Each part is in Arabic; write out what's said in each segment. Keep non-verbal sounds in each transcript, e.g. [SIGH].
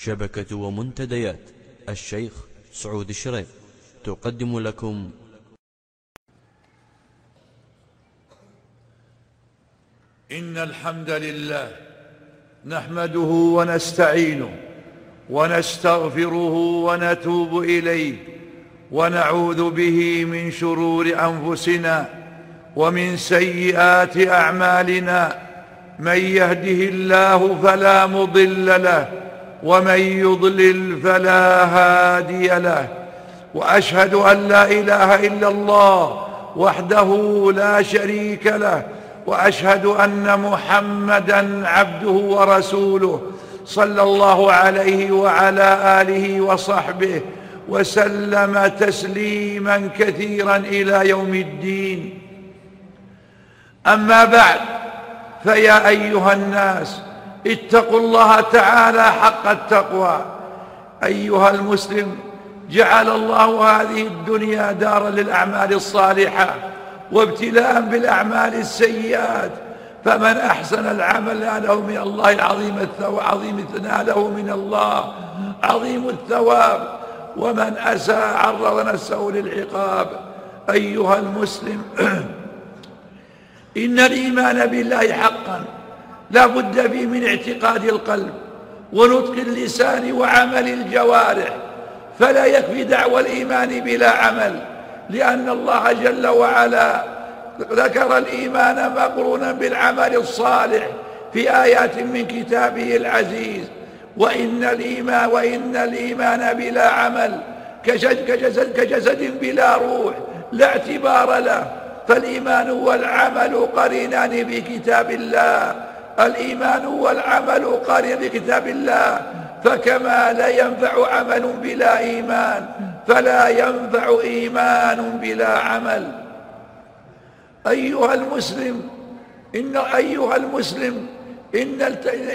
شبكة ومنتديات. الشيخ سعود الشريف تقدم لكم. إن الحمد لله نحمده ونستعينه ونستغفره ونتوب إليه ونعوذ به من شرور أنفسنا ومن سيئات أعمالنا. من يهده الله فلا مضل له ومن يضلل فلا هادي له وأشهد أن لا إله إلا الله وحده لا شريك له وأشهد أن محمدا عبده ورسوله صلى الله عليه وعلى آله وصحبه وسلم تسليما كثيرا إلى يوم الدين. أما بعد فيا أيها الناس اتقوا الله تعالى حق التقوى. أيها المسلم جعل الله هذه الدنيا دارا للأعمال الصالحة وابتلاء بالأعمال السيئات. فمن أحسن العمل ناله من الله العظيم الثواب عظيم ناله من الله عظيم الثواب. ومن أساء عرض نفسه للعقاب. أيها المسلم [CLEARS THROAT] إن الإيمان بالله حقا. لا بد فيه من اعتقاد القلب ونطق اللسان وعمل الجوارح فلا يكفي دعوى الإيمان بلا عمل لأن الله جل وعلا ذكر الإيمان مقرونا بالعمل الصالح في آيات من كتابه العزيز وإن الإيمان, وإن الإيمان بلا عمل كجسد, كجسد بلا روح لا اعتبار له فالإيمان والعمل قرينان في كتاب الله. الإيمان والعمل قرين في كتاب الله فكما لا ينفع عمل بلا إيمان فلا ينفع إيمان بلا عمل. أيها المسلم إن أيها المسلم إن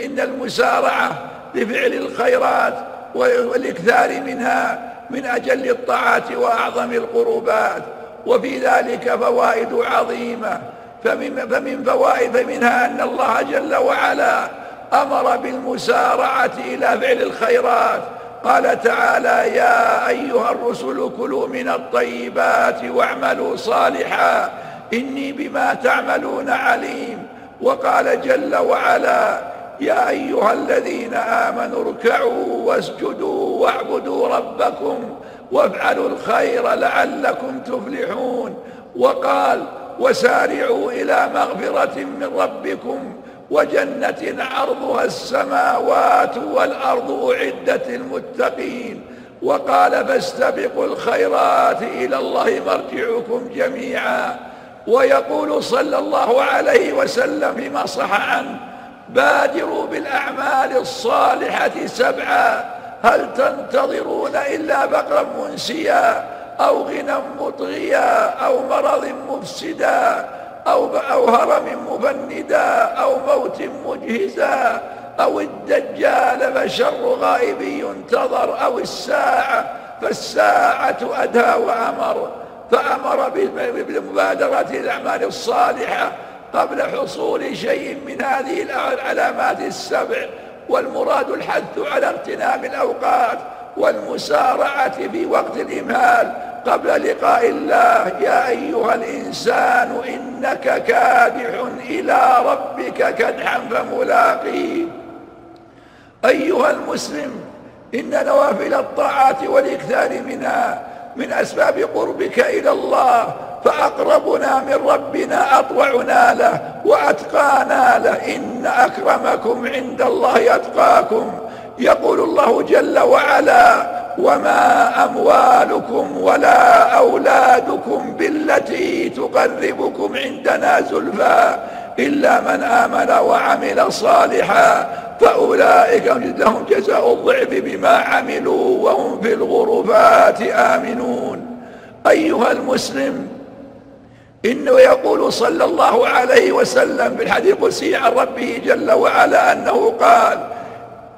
إن المسارعة لفعل الخيرات والإكثار منها من أجل الطاعات وأعظم القربات وفي ذلك فوائد عظيمة. فمن, فمن فوائد منها أن الله جل وعلا أمر بالمسارعة إلى فعل الخيرات. قال تعالى يا أيها الرسل كلوا من الطيبات واعملوا صالحا. إني بما تعملون عليم. وقال جل وعلا يا أيها الذين آمنوا اركعوا واسجدوا واعبدوا ربكم وافعلوا الخير لعلكم تفلحون. وقال وسارعوا إلى مغفرة من ربكم وجنة عرضها السماوات والأرض أعدت المتقين وقال فاستبقوا الخيرات إلى الله مرجعكم جميعا. ويقول صلى الله عليه وسلم فيما صح عنه بادروا بالأعمال الصالحة سبعا. هل تنتظرون إلا بقرا منسيا؟ أو غنى مطغيا أو مرض مفسدا أو, أو هرم مفندا أو موت مجهزا أو الدجال فشر غائب ينتظر أو الساعة فالساعة أدهى وأمر فأمر بالمبادرة الأعمال الصالحة قبل حصول شيء من هذه العلامات السبع والمراد الحث على اغتنام الأوقات والمسارعة في وقت الإمهال قبل لقاء الله. يا أيها الإنسان إنك كادح إلى ربك كدحا فملاقيه أيها المسلم إن نوافل الطاعات والإكثار منها من أسباب قربك إلى الله فأقربنا من ربنا أطوعنا له وأتقانا له. إن أكرمكم عند الله أتقاكم. يقول الله جل وعلا وما أموالكم ولا أولادكم بالتي تقربكم عندنا زلفى إلا من آمن وعمل صالحا فأولئك لهم جزاء الضعف بما عملوا وهم في الغرفات آمنون. أيها المسلم إنه يقول صلى الله عليه وسلم في الحديث القدسي عن ربه جل وعلا أنه قال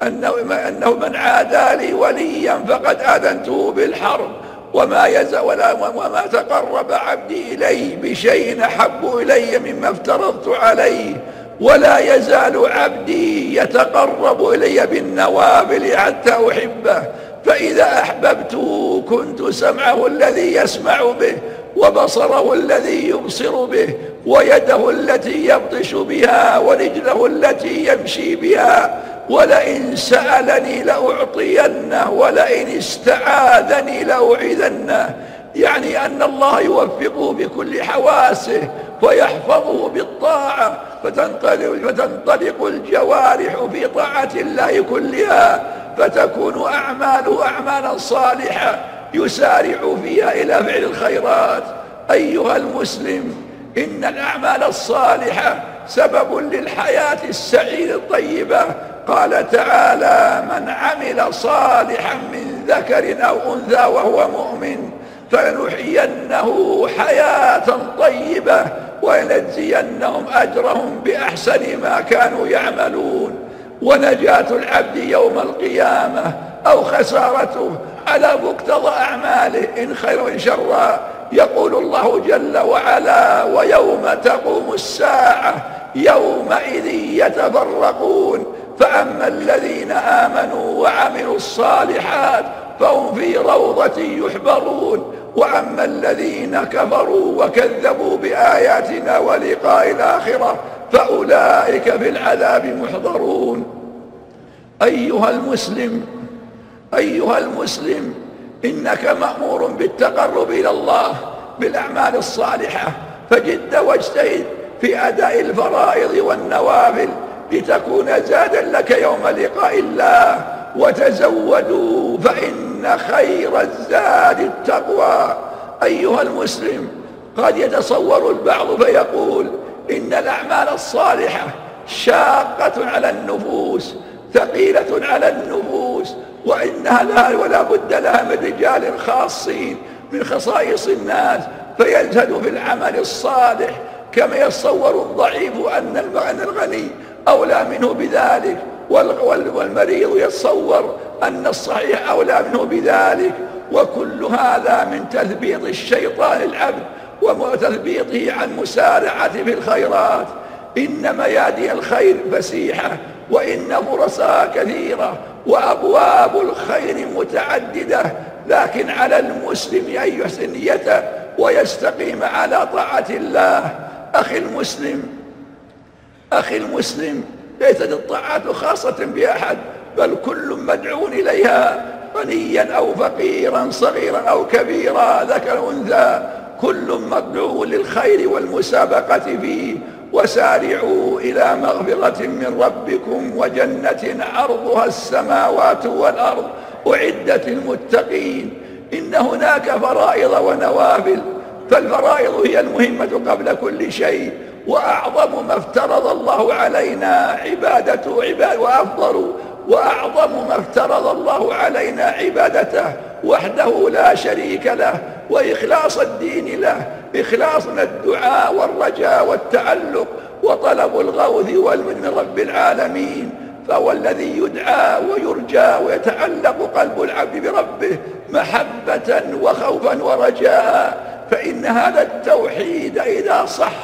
أنه, أنه من عادى لي وليا فقد آذنته بالحرب وما يزال ولا وما تقرب عبدي إلي بشيء أحب إلي مما افترضت عليه ولا يزال عبدي يتقرب إلي بالنوابل حتى أحبه فإذا أحببته كنت سمعه الذي يسمع به وبصره الذي يبصر به ويده التي يبطش بها ورجله التي يمشي بها ولئن سألني لأعطينه ولئن استعاذني لأعيذنه يعني أن الله يوفقه بكل حواسه ويحفظه بالطاعة فتنطلق, فتنطلق الجوارح في طاعة الله كلها فتكون أعماله أعمالا صالحة يسارع فيها إلى فعل الخيرات. أيها المسلم إن الأعمال الصالحة سبب للحياة السعيدة الطيبة. قال تعالى من عمل صالحا من ذكر أو أنثى وهو مؤمن فلنحيينه حياة طيبة ولنجزينهم أجرهم بأحسن ما كانوا يعملون. ونجاة العبد يوم القيامة أو خسارته على مقتضى أعماله إن خير وإن شرا يقول الله جل وعلا ويوم تقوم الساعة يومئذ يتفرقون فأما الذين آمنوا وعملوا الصالحات فهم في روضة يحبرون وأما الذين كفروا وكذبوا بآياتنا ولقاء الآخرة فأولئك في العذاب محضرون. أيها المسلم أيها المسلم إنك مأمور بالتقرب إلى الله بالأعمال الصالحة فجد واجتهد في أداء الفرائض والنوافل لتكون زادا لك يوم لقاء الله وتزودوا فإن خير الزاد التقوى. أيها المسلم قد يتصور البعض فيقول إن الأعمال الصالحة شاقة على النفوس ثقيلة على النفوس وإنها لها ولا بد لها من رجال خاصين من خصائص الناس فيزهد في العمل الصالح كما يتصور الضعيف أن الغني أولى منه بذلك والمريض يتصور أن الصحيح أولى منه بذلك. وكل هذا من تثبيط الشيطان العبد وتثبيطه عن مسارعة في الخيرات. إن ميادين الخير فسيحة وإن فرصها كثيرة. وأبواب الخير متعددة لكن على المسلم أن يحسن نيته ويستقيم على طاعة الله. أخي المسلم أخي المسلم ليست الطاعات خاصة بأحد بل كل مدعو إليها غنيا أو فقيرا صغيرا أو كبيرا ذكر أنثى. كل مدعو للخير والمسابقة فيه. وسارعوا إلى مغفرة من ربكم وجنة عرضها السماوات والأرض أعدت المتقين إن هناك فرائض ونوافل فالفرائض هي المهمة قبل كل شيء وأعظم ما افترض الله علينا عبادته عباد وأفضل وأعظم ما افترض الله علينا عبادته وحده لا شريك له وإخلاص الدين له إخلاصنا الدعاء والرجاء والتعلق وطلب الغوث والمن من رب العالمين. فهو الذي يدعى ويرجى ويتعلق قلب العبد بربه محبة وخوفا ورجاء. فإن هذا التوحيد إذا صح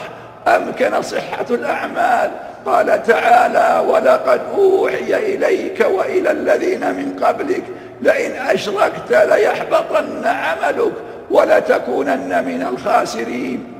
أمكن صحة الأعمال. قال تعالى ولقد أوحي إليك وإلى الذين من قبلك لئن أشركت ليحبطن عملك ولتكونن من الخاسرين.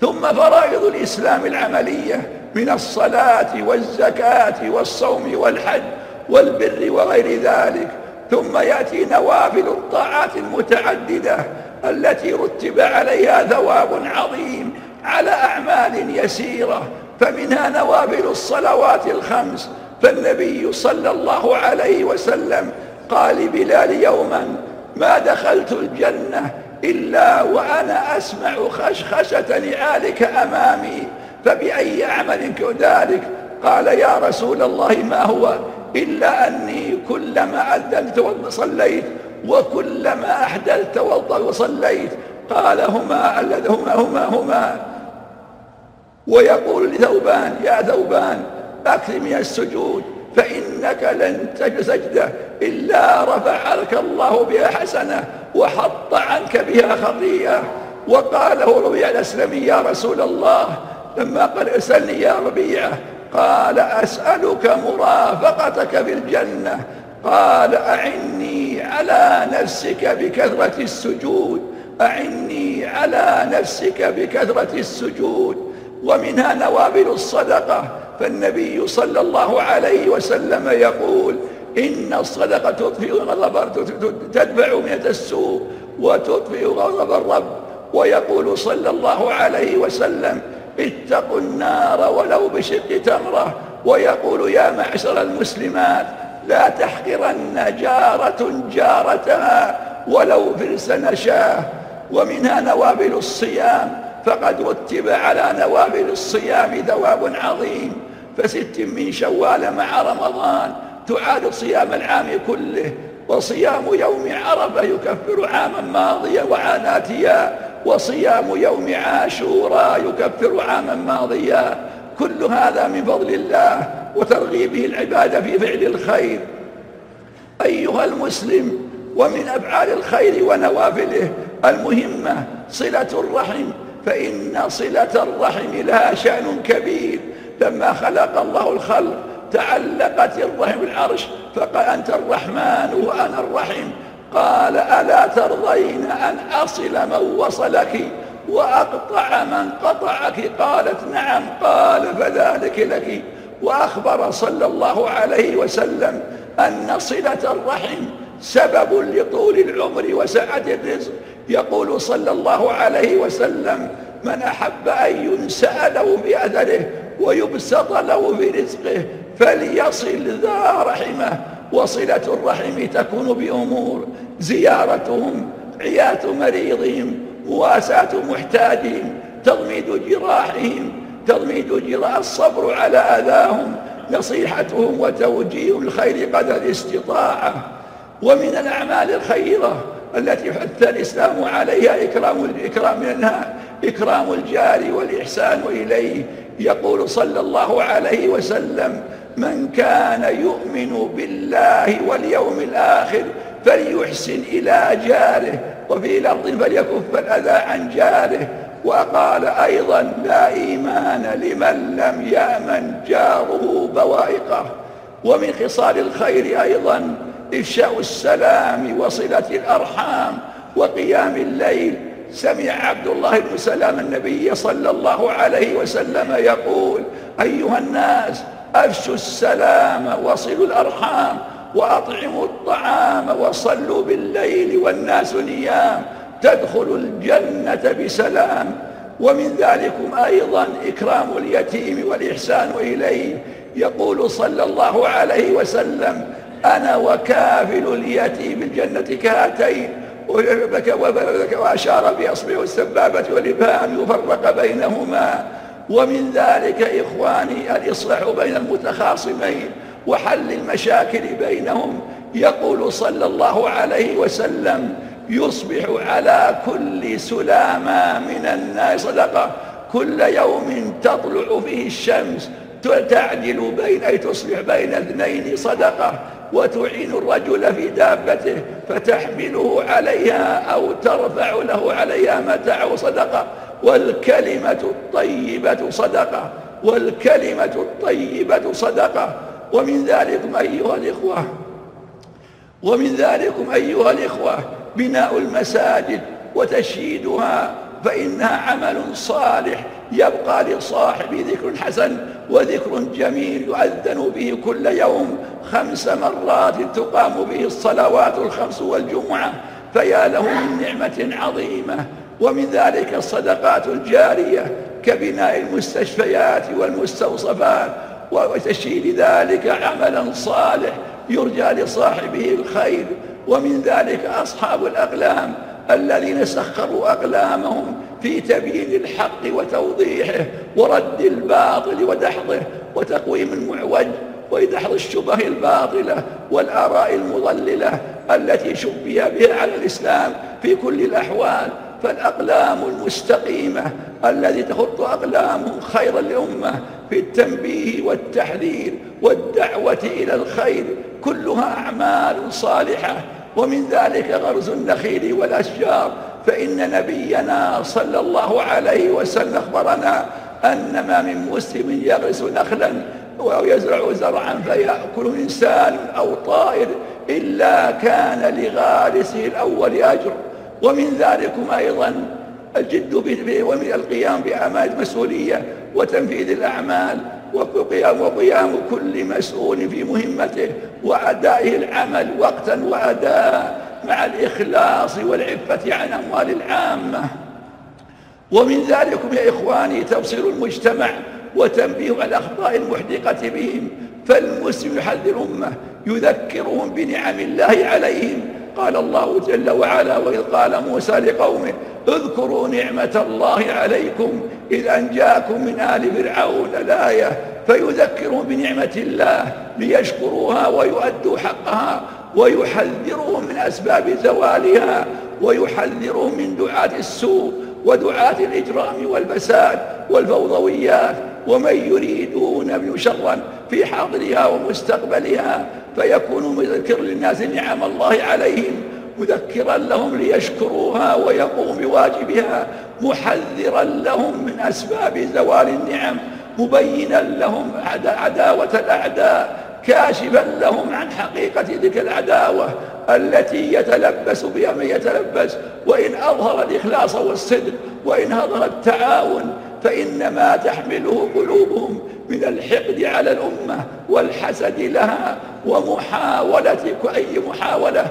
ثم فرائض الإسلام العملية من الصلاة والزكاة والصوم والحج والبر وغير ذلك. ثم يأتي نوافل الطاعات المتعددة التي رتب عليها ثواب عظيم على أعمال يسيرة. فمنها نوافل الصلوات الخمس. فالنبي صلى الله عليه وسلم قال لبلال يوما ما دخلت الجنة إلا وأنا أسمع خشخشة نعالك أمامي فبأي عمل كذلك؟ قال يا رسول الله ما هو؟ إلا أني كلما أذنت وصليت وكلما أحدثت وصليت قال هما هما هما هما. ويقول لثوبان يا ثوبان أكثر من السجود. فإنك لن تجد سجدة إلا رفع لك الله بها حسنة وحط عنك بها خطيئة. وقال له ربيع الأسلمي يا رسول الله لما قال أسألني يا ربيعة قال أسألك مرافقتك في الجنة. قال أعني على نفسك بكثرة السجود. أعني على نفسك بكثرة السجود. ومنها نوابل الصدقة. فالنبي صلى الله عليه وسلم يقول إن الصدقة تطفئ غضب تدفع من السوء وتطفئ غضب الرب. ويقول صلى الله عليه وسلم اتقوا النار ولو بشق تمرة. ويقول يا معشر المسلمات لا تحقرن جارة جارتها ولو فرس نشاه ومنها نوابل الصيام فقد رتب على نوابل الصيام ثواب عظيم. فست من شوال مع رمضان تعاد صيام العام كله وصيام يوم عرفة يكفر عاما ماضيا وعاناتيا وصيام يوم عاشوراء يكفر عاما ماضيا. كل هذا من فضل الله وترغيبه العباد في فعل الخير. أيها المسلم ومن أفعال الخير ونوافله المهمة صلة الرحم فإن صلة الرحم لها شأن كبير. لما خلق الله الخلق تعلقت الرحم العرش فقال أنت الرحمن وأنا الرحم قال ألا ترضين أن أصل من وصلك وأقطع من قطعك؟ قالت نعم قال فذلك لك. وأخبر صلى الله عليه وسلم أن صلة الرحم سبب لطول العمر وسعة الرزق. يقول صلى الله عليه وسلم من أحب أن ينسأ له بأثره ويبسط له في رزقه فليصل ذا رحمة. وصلة الرحم تكون بأمور زيارتهم عياة مريضهم مواساة محتاجهم تضميد جراحهم تضميد جراح الصبر على أذاهم نصيحتهم وتوجيه الخير قدر الاستطاعة. ومن الأعمال الخيرة التي حث الإسلام عليها إكرام الإكرام منها إكرام الجار والإحسان إليه. يقول صلى الله عليه وسلم من كان يؤمن بالله واليوم الآخر فليحسن إلى جاره وفي لفظ فليكف الأذى عن جاره. وقال أيضا لا إيمان لمن لم يأمن جاره بوائقه. ومن خصال الخير أيضا إفشاء السلام وصلة الأرحام وقيام الليل. سمع عبد الله بن سلام النبي صلى الله عليه وسلم يقول أيها الناس أفشوا السلام وصلوا الأرحام وأطعموا الطعام وصلوا بالليل والناس نيام. تدخلوا الجنة بسلام. ومن ذلكم أيضا إكرام اليتيم والإحسان إليه. يقول صلى الله عليه وسلم أنا وكافل اليتيم الجنة كهاتين وأشار بأصبع السبابة والإبهام يفرق بينهما. ومن ذلك إخواني الإصلاح بين المتخاصمين وحل المشاكل بينهم. يقول صلى الله عليه وسلم يصبح على كل سلامة من الناس. صدقة. كل يوم تطلع فيه الشمس تعدل بين أي تصبح بين اثنين. صدقة. وتعين الرجل في دابته فتحمله عليها أو ترفع له عليها متاع صدقة والكلمة الطيبة صدقة والكلمة الطيبة صدقة. ومن ذلكم أيها الإخوة ومن ذلكم أيها الإخوة بناء المساجد وتشييدها فإنها عمل صالح يبقى لصاحب ذكر حسن وذكر جميل يؤذن به كل يوم خمس مرات تقام به الصلوات الخمس والجمعة فيا له من نعمة عظيمة. ومن ذلك الصدقات الجارية كبناء المستشفيات والمستوصفات. وتشييد ذلك عملا صالح يرجى لصاحبه الخير. ومن ذلك أصحاب الأقلام الذين سخروا أقلامهم في تبيين الحق وتوضيحه ورد الباطل ودحضه وتقويم المعوج. وإدحض الشبه الباطلة والآراء المضللة التي شبه بها على الإسلام في كل الأحوال. فالأقلام المستقيمة الذي تخط أقلامهم خير الأمة في التنبيه والتحذير والدعوة إلى الخير كلها أعمال صالحة. ومن ذلك غرز النخيل والأشجار. فإن نبينا صلى الله عليه وسلم أخبرنا أن ما من مسلم يغرس نخلا أو يزرع زرعا فيأكل إنسان أو طائر إلا كان لغارسه الأول أجر. ومن ذلكم أيضا الجد ومن القيام بأعمال المسؤولية وتنفيذ الأعمال وقيام وقيام كل مسؤول في مهمته وأدائه العمل وقتا وأداء مع الإخلاص والعفة عن أموال العامة. ومن ذلكم يا إخواني تبصير المجتمع وتنبيه الأخطاء المحدقة بهم. فالمسلم يحذر أمه يذكرهم بنعم الله عليهم. قال الله جل وعلا وإذ قال موسى لقومه اذكروا نعمة الله عليكم إذ أنجاكم من آل فرعون الآية. فيذكرهم بنعمة الله ليشكروها ويؤدوا حقها ويحذرهم من أسباب زوالها ويحذرهم من دعاة السوء ودعاة الإجرام والفساد والفوضويات. ومن يريدون شرا في حاضرها ومستقبلها فيكون مذكر للناس نعم الله عليهم مذكرا لهم ليشكروها ويقوم بواجبها محذرا لهم من أسباب زوال النعم مبينا لهم عداوة الأعداء كاشفا لهم عن حقيقة تلك العداوة التي يتلبس بها من يتلبس وإن أظهر الإخلاص والصدق وإن أظهر التعاون فإنما تحمله قلوبهم من الحقد على الأمة والحسد لها ومحاولة أي محاولة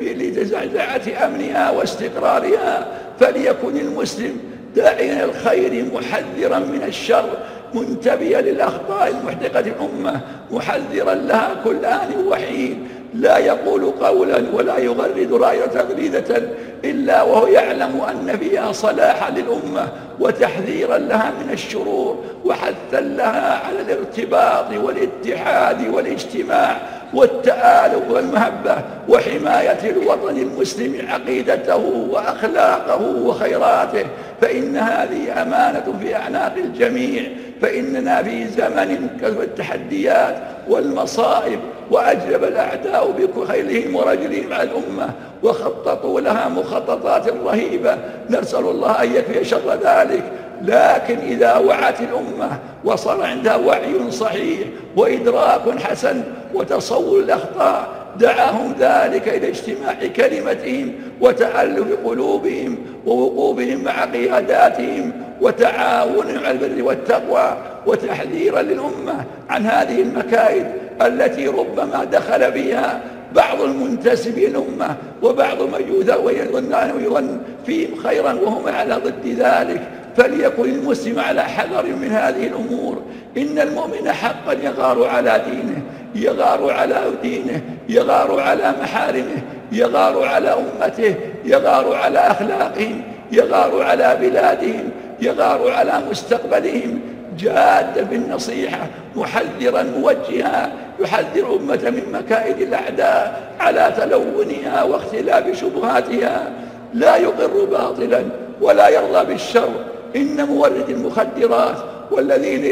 لتزعزعة أمنها واستقرارها فليكن المسلم داعيا الخير محذرا من الشر منتبيا للأخطاء المحدقة الأمة محذرا لها كل آن وحين لا يقول قولا ولا يغرد رأية تغريدة إلا وهو يعلم أن فيها صلاحا للأمة وتحذيرا لها من الشرور وحثا لها على الارتباط والاتحاد والاجتماع والتآلف والمهبة وحماية الوطن المسلم عقيدته وأخلاقه وخيراته. فإن هذه أمانة في أعناق الجميع فإننا في زمن كثر التحديات والمصائب وأجلب الأعداء بخيلهم ورجلهم على الأمة وخططوا لها مخططات رهيبة. نسأل الله أن يكفي شر ذلك. لكن إذا وعت الأمة وصار عندها وعي صحيح وإدراك حسن وتصور الأخطاء دعاهم ذلك إلى اجتماع كلمتهم وتألف قلوبهم ووقوفهم مع قياداتهم وتعاونهم على البر والتقوى وتحذيرا للأمة عن هذه المكائد التي ربما دخل فيها بعض المنتسبين الأمة وبعض من يظن أنه فيهم خيرا وهم على ضد ذلك. فليكن المسلم على حذر من هذه الأمور. إن المؤمن حقا يغار على دينه يغار على دينه يغار على محارمه يغار على أمته يغار على أخلاقهم يغار على بلادهم يغار على مستقبلهم. جادا بالنصيحة محذرا موجها يحذر أمة من مكائد الأعداء على تلونها واختلاف شبهاتها. لا يقر باطلا ولا يرضى بالشر. إن مورد المخدرات والذين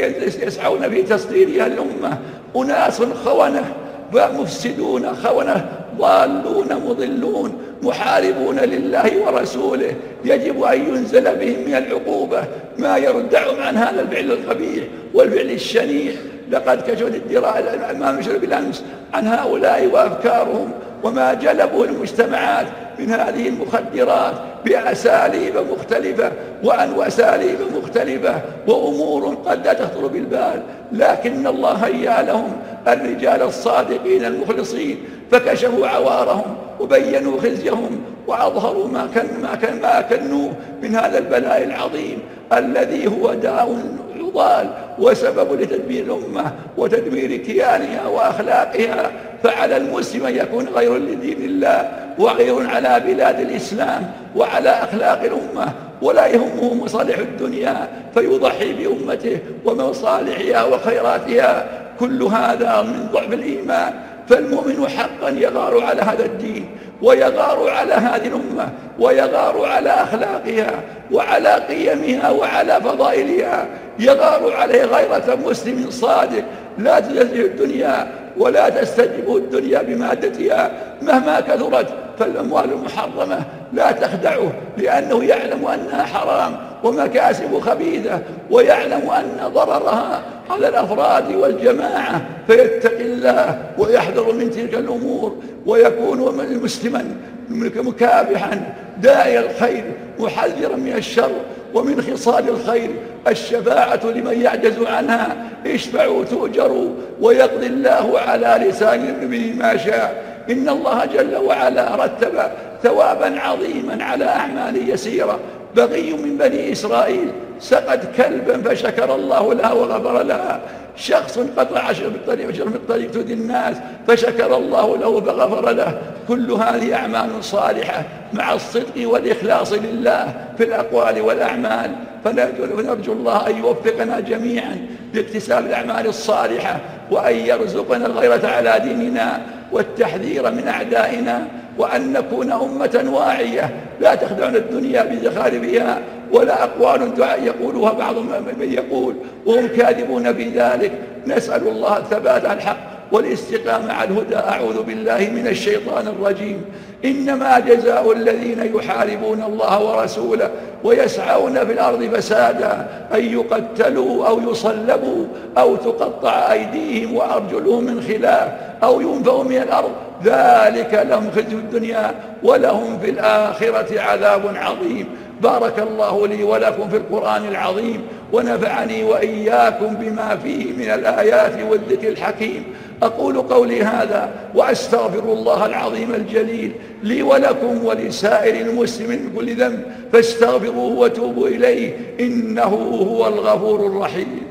يسعون في تصديرها الأمة أناس خونة مفسدون خونة ضالون مضلون محاربون لله ورسوله. يجب أن ينزل بهم من العقوبة ما يردعهم عن هذا الفعل القبيح والفعل الشنيع. لقد كشفت الدراء الأمام مشرف بالأمس عن هؤلاء وأفكارهم وما جلبوا المجتمعات من هذه المخدرات بأساليب مختلفة وعن أساليب مختلفة وأمور قد لا تخطر بالبال لكن الله هيا لهم الرجال الصادقين المخلصين فكشفوا عوارهم وبينوا خزيهم وأظهروا ما كان ما كان ما كنوا من هذا البلاء العظيم الذي هو داء يضال وسبب لتدمير الأمة وتدمير كيانها وأخلاقها. فعلى المسلم أن يكون غير لدين الله وغير على بلاد الإسلام وعلى أخلاق الأمة ولا يهمه مصالح الدنيا فيضحي بأمته ومصالحها وخيراتها. كل هذا من ضعف الإيمان. فالمؤمن حقا يغار على هذا الدين ويغار على هذه الأمة ويغار على أخلاقها وعلى قيمها وعلى فضائلها. يغار عليه غيرة مسلم صادق. لا تجزه الدنيا ولا تستجب الدنيا بمادتها. مهما كثرت فالأموال المحرمة لا تخدعه لأنه يعلم أنها حرام. ومكاسب خبيثة ويعلم أن ضررها على الأفراد والجماعة فيتقي الله ويحذر من تلك الأمور ويكون مسلما مكابحا داعي الخير محذرا من الشر ومن خصال الخير. الشفاعة لمن يعجز عنها اشفعوا تؤجروا ويقضي الله على لسان النبي ما شاء. إن الله جل وعلا رتب ثوابا عظيما على أعمال يسيرة بغي من بني إسرائيل سقت كلبا فشكر الله لها وغفر لها. شخص قطع عشر بالطريق عشر بالطريق تؤذي الناس فشكر الله له فغفر له. كل هذه أعمال صالحة مع الصدق والإخلاص لله في الأقوال والأعمال. فنرجو الله أن يوفقنا جميعا لاكتساب الأعمال الصالحة وأن يرزقنا الغيرة على ديننا والتحذير من أعدائنا. وأن نكون أمة واعية. لا تخدعنا الدنيا بزخارفها ولا أقوال يقولها بعض من يقول. وهم كاذبون في ذلك نسأل الله الثبات على الحق والاستقامة على الهدى. أعوذ بالله من الشيطان الرجيم. إنما جزاء الذين يحاربون الله ورسوله ويسعون في الأرض فسادا أن يقتلوا أو يصلبوا أو تقطع أيديهم وأرجلهم من خلاف أو ينفوا من الأرض ذلك لهم خزي الدنيا ولهم في الآخرة عذاب عظيم. بارك الله لي ولكم في القرآن العظيم ونفعني وإياكم بما فيه من الآيات والذكر الحكيم. أقول قولي هذا وأستغفر الله العظيم الجليل لي ولكم ولسائر المسلمين من كل ذنب فاستغفروه وتوبوا إليه إنه هو الغفور الرحيم.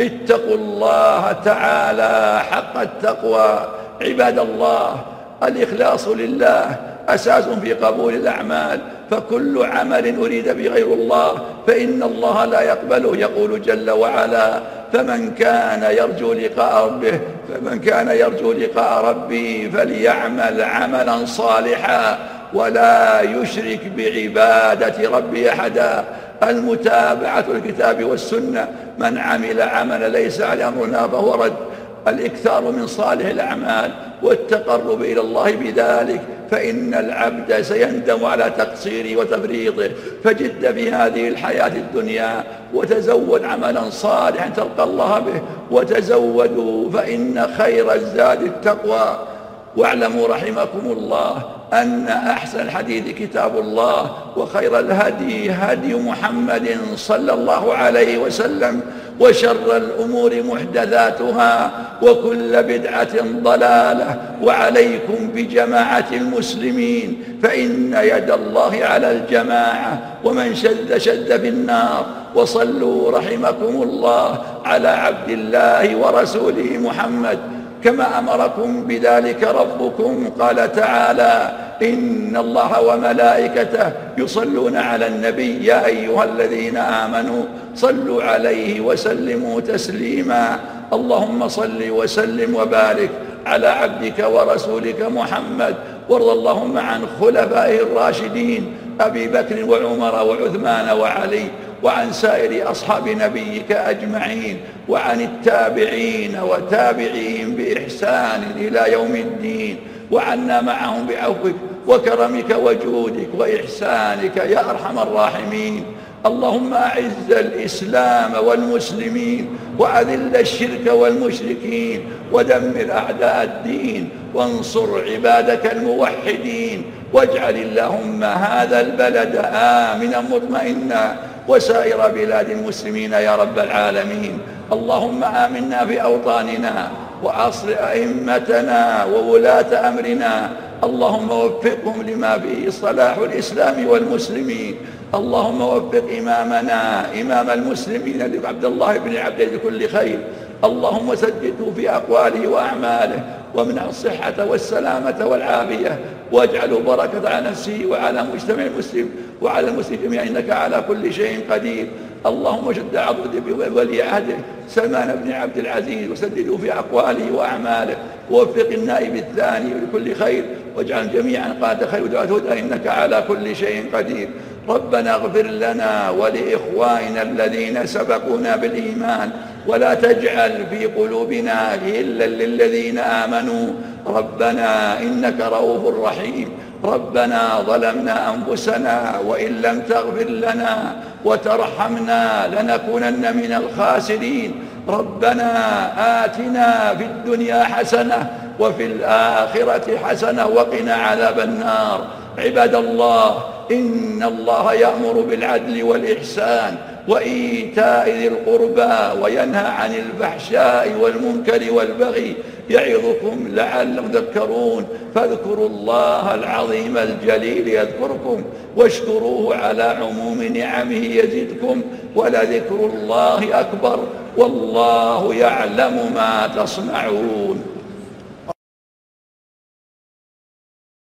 اتقوا الله تعالى حق التقوى. عباد الله الإخلاص لله أساس في قبول الأعمال فكل عمل أريد بغير الله فإن الله لا يقبله يقول جل وعلا فمن كان يرجو لقاء ربه فمن كان يرجو لقاء ربه فليعمل عملا صالحا ولا يشرك بعبادة ربي أحدا. المتابعة الكتاب والسنة من عمل عمل ليس على أمرنا فهو رد. الإكثار من صالح الأعمال والتقرب إلى الله بذلك فإن العبد سيندم على تقصيره وتفريطه. فجد في هذه الحياة الدنيا وتزود عملا صالحا تلقى الله به وتزودوا فإن خير الزاد التقوى. واعلموا رحمكم الله أن أحسن الحديث كتاب الله وخير الهدي هدي محمد صلى الله عليه وسلم وشر الأمور محدثاتها وكل بدعة ضلالة وعليكم بجماعة المسلمين فإن يد الله على الجماعة ومن شد شد في النار وصلوا رحمكم الله على عبد الله ورسوله محمد كما أمركم بذلك ربكم. قال تعالى إن الله وملائكته يصلون على النبي يا أيها الذين آمنوا صلوا عليه وسلموا تسليما. اللهم صل وسلم وبارك على عبدك ورسولك محمد وارض اللهم عن خلفائه الراشدين أبي بكر وعمر وعثمان وعلي وعن سائر أصحاب نبيك أجمعين وعن التابعين وتابعيهم بإحسان إلى يوم الدين وعنا معهم بعفوك وكرمك وجودك وإحسانك يا أرحم الراحمين. اللهم أعز الإسلام والمسلمين وأذل الشرك والمشركين ودمر أعداء الدين وانصر عبادك الموحدين واجعل اللهم هذا البلد آمنا مطمئنا وسائر بلاد المسلمين يا رب العالمين. اللهم آمنا في أوطاننا وأصل أئمتنا وولاة أمرنا. اللهم وفقهم لما فيه صلاح الإسلام والمسلمين. اللهم وفق إمامنا إمام المسلمين عبد الله بن عبد لكل خير. اللهم سدده في أقواله وأعماله. ومنع الصحة والسلامة والعافية. واجعله بركة على نفسه وعلى مجتمع المسلم وعلى المسلم جميعا. إنك على كل شيء قدير. اللهم شد عضد بولي عهده. سلمان بن عبد العزيز وسدده في أقواله وأعماله. ووفق النائب الثاني لكل خير. واجعل جميعا قاد خير ودعاة هدى. إنك على كل شيء قدير. ربنا اغفر لنا ولإخواننا الذين سبقونا بالإيمان. ولا تجعل في قلوبنا غلا للذين آمنوا. ربنا إنك رؤوف رحيم. ربنا ظلمنا أنفسنا وإن لم تغفر لنا وترحمنا لنكونن من الخاسرين. ربنا آتنا في الدنيا حسنة وفي الآخرة حسنة وقنا عذاب النار. عباد الله إن الله يأمر بالعدل والإحسان. وإيتاء ذي القربى وينهى عن الفحشاء والمنكر والبغي يعظكم لعلكم تذكرون. فاذكروا الله العظيم الجليل يذكركم واشكروه على عموم نعمه يزدكم ولذكر الله أكبر والله يعلم ما تصنعون.